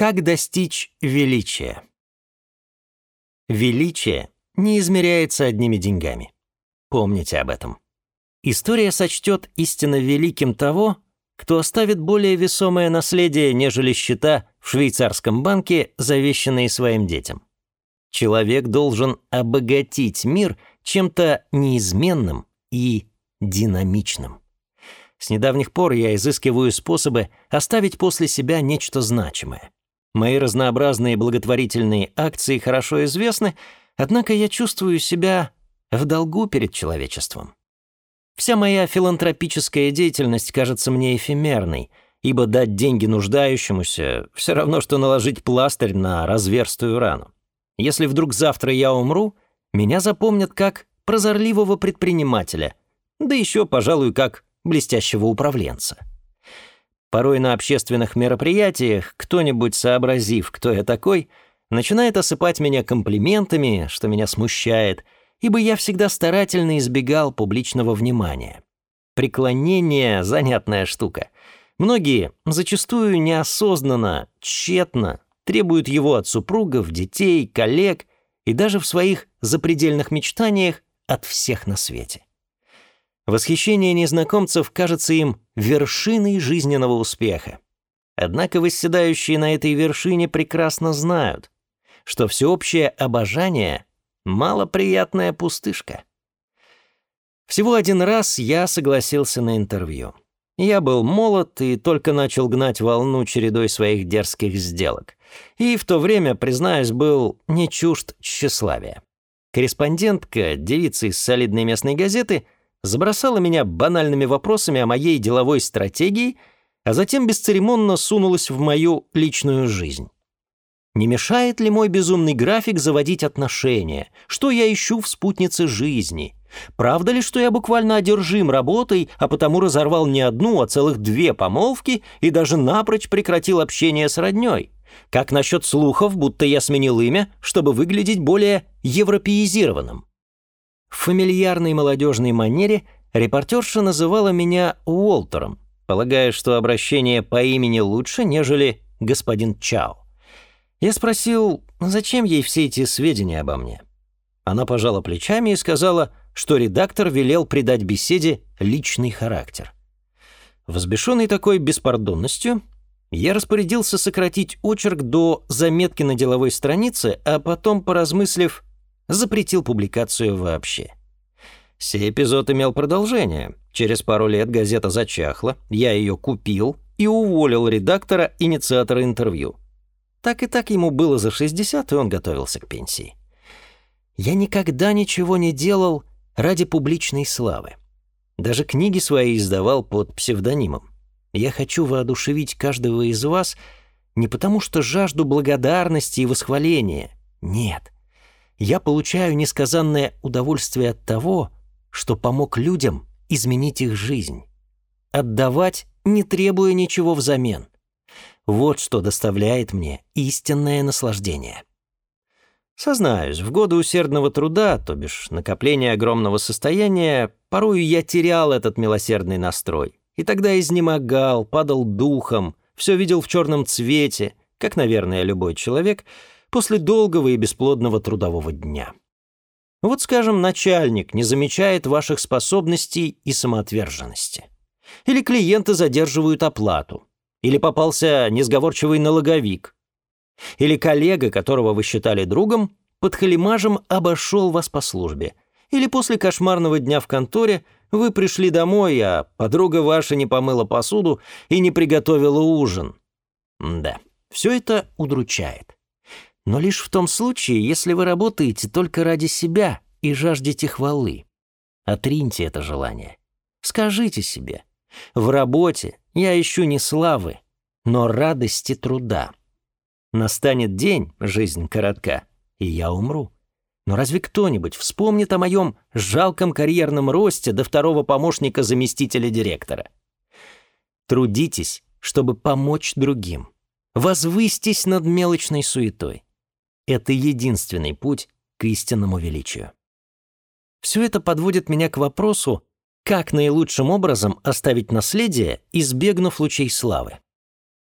Как достичь величия? Величие не измеряется одними деньгами. Помните об этом. История сочтет истинно великим того, кто оставит более весомое наследие, нежели счета в швейцарском банке, завещанные своим детям. Человек должен обогатить мир чем-то неизменным и динамичным. С недавних пор я изыскиваю способы оставить после себя нечто значимое. Мои разнообразные благотворительные акции хорошо известны, однако я чувствую себя в долгу перед человечеством. Вся моя филантропическая деятельность кажется мне эфемерной, ибо дать деньги нуждающемуся — все равно, что наложить пластырь на разверстую рану. Если вдруг завтра я умру, меня запомнят как прозорливого предпринимателя, да еще, пожалуй, как блестящего управленца. Порой на общественных мероприятиях кто-нибудь, сообразив, кто я такой, начинает осыпать меня комплиментами, что меня смущает, ибо я всегда старательно избегал публичного внимания. Преклонение — занятная штука. Многие, зачастую неосознанно, тщетно, требуют его от супругов, детей, коллег и даже в своих запредельных мечтаниях от всех на свете. Восхищение незнакомцев кажется им вершиной жизненного успеха. Однако восседающие на этой вершине прекрасно знают, что всеобщее обожание — малоприятная пустышка. Всего один раз я согласился на интервью. Я был молод и только начал гнать волну чередой своих дерзких сделок. И в то время, признаюсь, был не чужд тщеславия. Корреспондентка, девица из солидной местной газеты — забросала меня банальными вопросами о моей деловой стратегии, а затем бесцеремонно сунулась в мою личную жизнь. Не мешает ли мой безумный график заводить отношения? Что я ищу в спутнице жизни? Правда ли, что я буквально одержим работой, а потому разорвал не одну, а целых две помолвки и даже напрочь прекратил общение с роднёй? Как насчет слухов, будто я сменил имя, чтобы выглядеть более европеизированным? В фамильярной молодежной манере репортерша называла меня Уолтером, полагая, что обращение по имени лучше, нежели господин Чао. Я спросил, зачем ей все эти сведения обо мне. Она пожала плечами и сказала, что редактор велел придать беседе личный характер. Возбешенный такой беспардонностью, я распорядился сократить очерк до заметки на деловой странице, а потом, поразмыслив, запретил публикацию вообще. Сей эпизод имел продолжение. Через пару лет газета зачахла, я ее купил и уволил редактора, инициатора интервью. Так и так ему было за 60, и он готовился к пенсии. Я никогда ничего не делал ради публичной славы. Даже книги свои издавал под псевдонимом. Я хочу воодушевить каждого из вас не потому, что жажду благодарности и восхваления. Нет я получаю несказанное удовольствие от того, что помог людям изменить их жизнь. Отдавать, не требуя ничего взамен. Вот что доставляет мне истинное наслаждение. Сознаюсь, в годы усердного труда, то бишь накопления огромного состояния, порою я терял этот милосердный настрой. И тогда изнемогал, падал духом, все видел в черном цвете, как, наверное, любой человек — после долгого и бесплодного трудового дня. Вот, скажем, начальник не замечает ваших способностей и самоотверженности. Или клиенты задерживают оплату. Или попался несговорчивый налоговик. Или коллега, которого вы считали другом, под халимажем обошел вас по службе. Или после кошмарного дня в конторе вы пришли домой, а подруга ваша не помыла посуду и не приготовила ужин. Да, все это удручает но лишь в том случае, если вы работаете только ради себя и жаждете хвалы. Отриньте это желание. Скажите себе, в работе я ищу не славы, но радости труда. Настанет день, жизнь коротка, и я умру. Но разве кто-нибудь вспомнит о моем жалком карьерном росте до второго помощника заместителя директора? Трудитесь, чтобы помочь другим. Возвыстись над мелочной суетой. Это единственный путь к истинному величию. Все это подводит меня к вопросу, как наилучшим образом оставить наследие, избегнув лучей славы.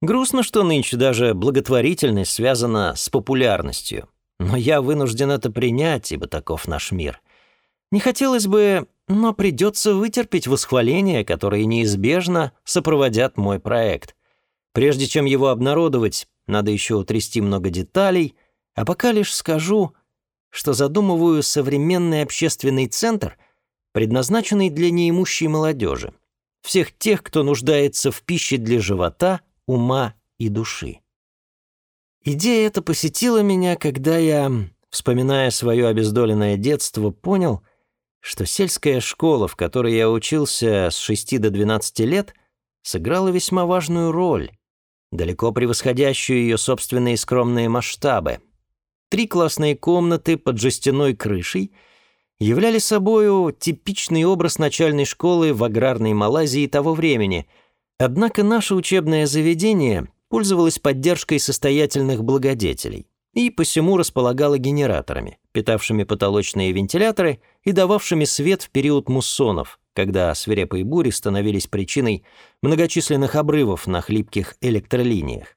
Грустно, что нынче даже благотворительность связана с популярностью. Но я вынужден это принять, ибо таков наш мир. Не хотелось бы, но придется вытерпеть восхваления, которые неизбежно сопроводят мой проект. Прежде чем его обнародовать, надо еще утрясти много деталей, а пока лишь скажу, что задумываю современный общественный центр, предназначенный для неимущей молодежи, всех тех, кто нуждается в пище для живота, ума и души. Идея эта посетила меня, когда я, вспоминая свое обездоленное детство, понял, что сельская школа, в которой я учился с 6 до 12 лет, сыграла весьма важную роль, далеко превосходящую ее собственные скромные масштабы. Три классные комнаты под жестяной крышей являли собою типичный образ начальной школы в аграрной Малайзии того времени, однако наше учебное заведение пользовалось поддержкой состоятельных благодетелей и посему располагало генераторами, питавшими потолочные вентиляторы и дававшими свет в период муссонов, когда свирепые бури становились причиной многочисленных обрывов на хлипких электролиниях.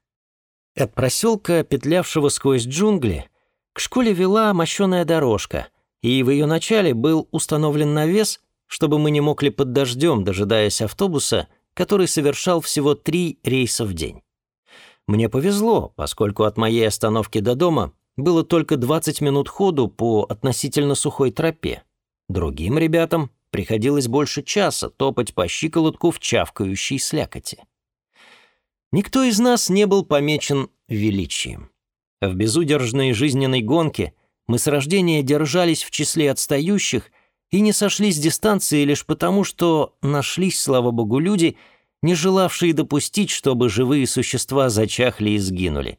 От проселка, петлявшего сквозь джунгли, к школе вела мощеная дорожка, и в ее начале был установлен навес, чтобы мы не мокли под дождем, дожидаясь автобуса, который совершал всего три рейса в день. Мне повезло, поскольку от моей остановки до дома было только 20 минут ходу по относительно сухой тропе. Другим ребятам приходилось больше часа топать по щиколотку в чавкающей слякоти. Никто из нас не был помечен величием. В безудержной жизненной гонке мы с рождения держались в числе отстающих и не сошли с дистанции лишь потому, что нашлись, слава богу, люди — не желавшие допустить, чтобы живые существа зачахли и сгинули.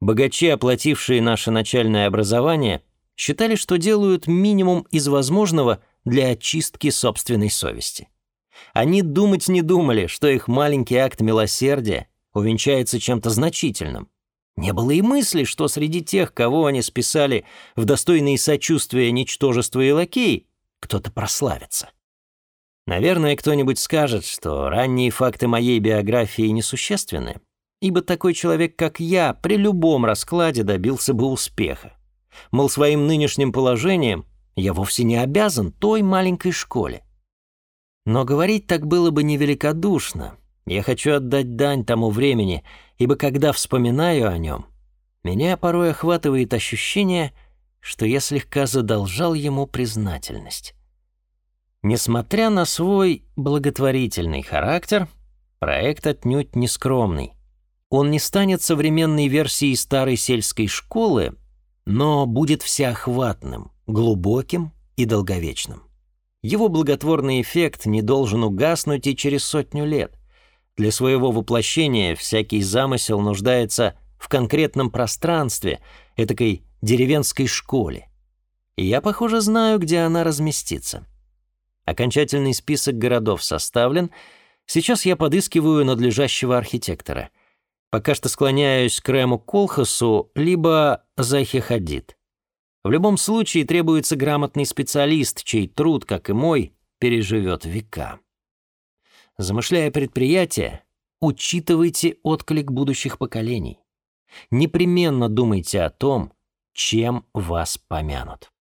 Богачи, оплатившие наше начальное образование, считали, что делают минимум из возможного для очистки собственной совести. Они думать не думали, что их маленький акт милосердия увенчается чем-то значительным. Не было и мысли, что среди тех, кого они списали в достойные сочувствия ничтожества и лакеи, кто-то прославится. Наверное, кто-нибудь скажет, что ранние факты моей биографии несущественны, ибо такой человек, как я, при любом раскладе добился бы успеха. Мол, своим нынешним положением я вовсе не обязан той маленькой школе. Но говорить так было бы невеликодушно. Я хочу отдать дань тому времени, ибо когда вспоминаю о нем, меня порой охватывает ощущение, что я слегка задолжал ему признательность. Несмотря на свой благотворительный характер, проект отнюдь не скромный. Он не станет современной версией старой сельской школы, но будет всеохватным, глубоким и долговечным. Его благотворный эффект не должен угаснуть и через сотню лет. Для своего воплощения всякий замысел нуждается в конкретном пространстве, этакой деревенской школе. И я, похоже, знаю, где она разместится. Окончательный список городов составлен. Сейчас я подыскиваю надлежащего архитектора. Пока что склоняюсь к Рему Колхасу, либо Захе Хадид. В любом случае требуется грамотный специалист, чей труд, как и мой, переживет века. Замышляя предприятие, учитывайте отклик будущих поколений. Непременно думайте о том, чем вас помянут.